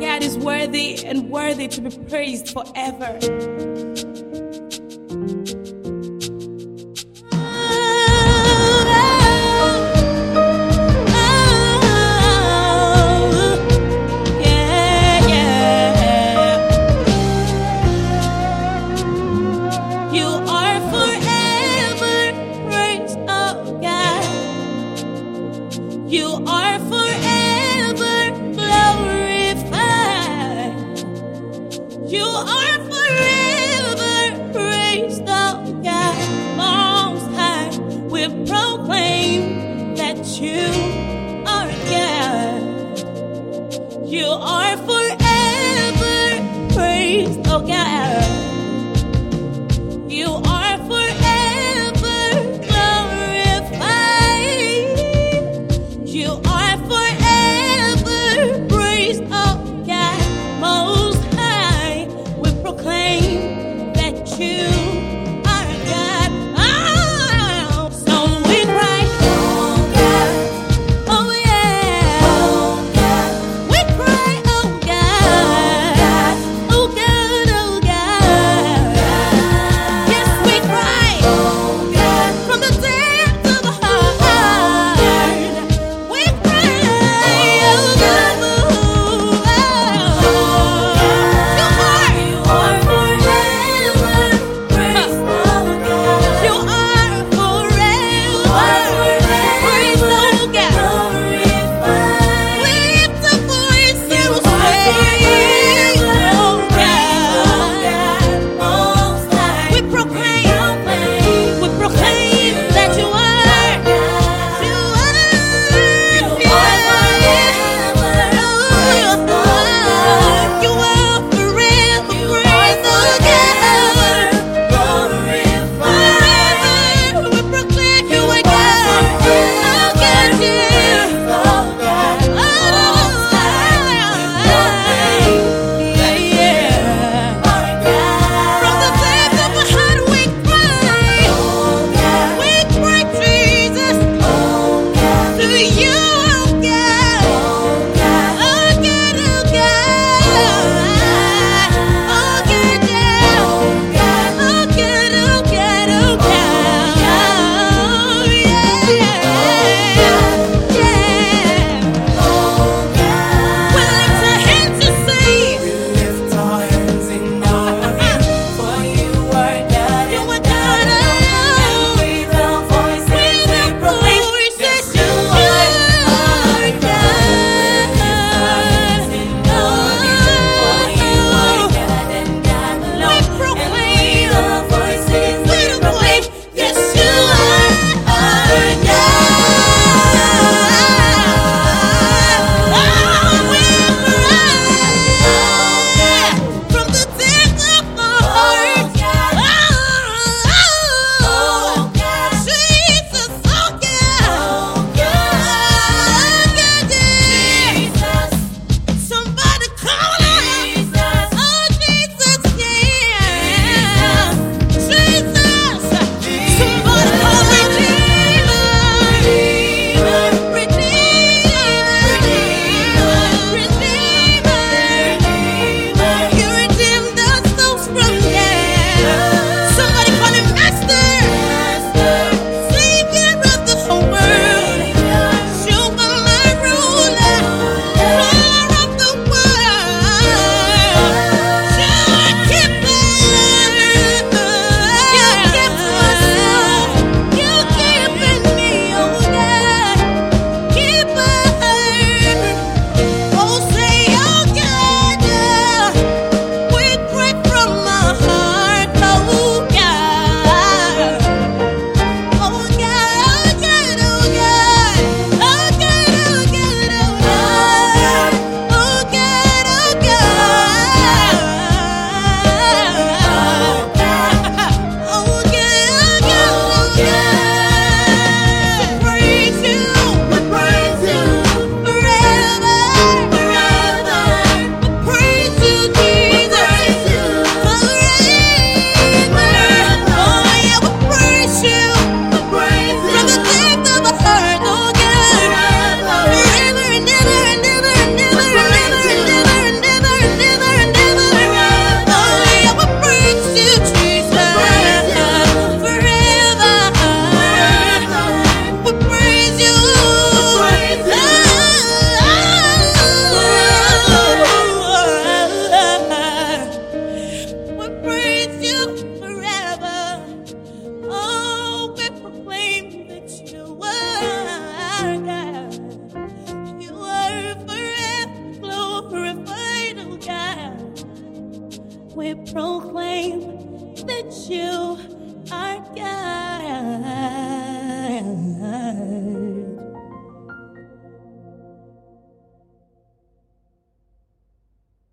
God is worthy and worthy to be praised forever. live. You are God.